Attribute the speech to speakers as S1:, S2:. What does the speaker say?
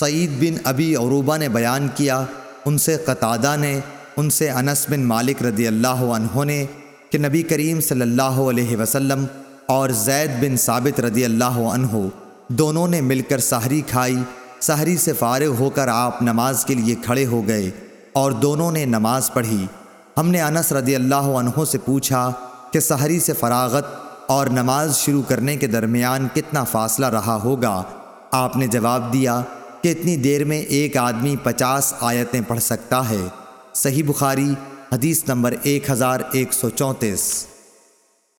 S1: سعید بن ابی عروبہ نے بیان کیا، ان سے قطادہ نے، ان سے انس بن مالک رضی اللہ عنہ نے کہ نبی کریم صلی اللہ علیہ وسلم اور زید بن ثابت رضی اللہ عنہ دونوں نے مل کر سحری کھائی۔ سحری سے فارغ ہو کر آپ نماز کے لیے کھڑے ہو گئے اور دونوں نے نماز پڑھی۔ ہم نے انس رضی اللہ عنہ سے پوچھا کہ سحری سے فراغت اور نماز شروع کرنے کے درمیان کتنا فاصلہ رہا ہوگا؟ آپ نے جواب دیا کہ اتنی دیر میں ایک آدمی پچاس آیتیں پڑھ سکتا ہے۔ صحیح بخاری، حدیث نمبر ایک ہزار ایک سو چونتیس۔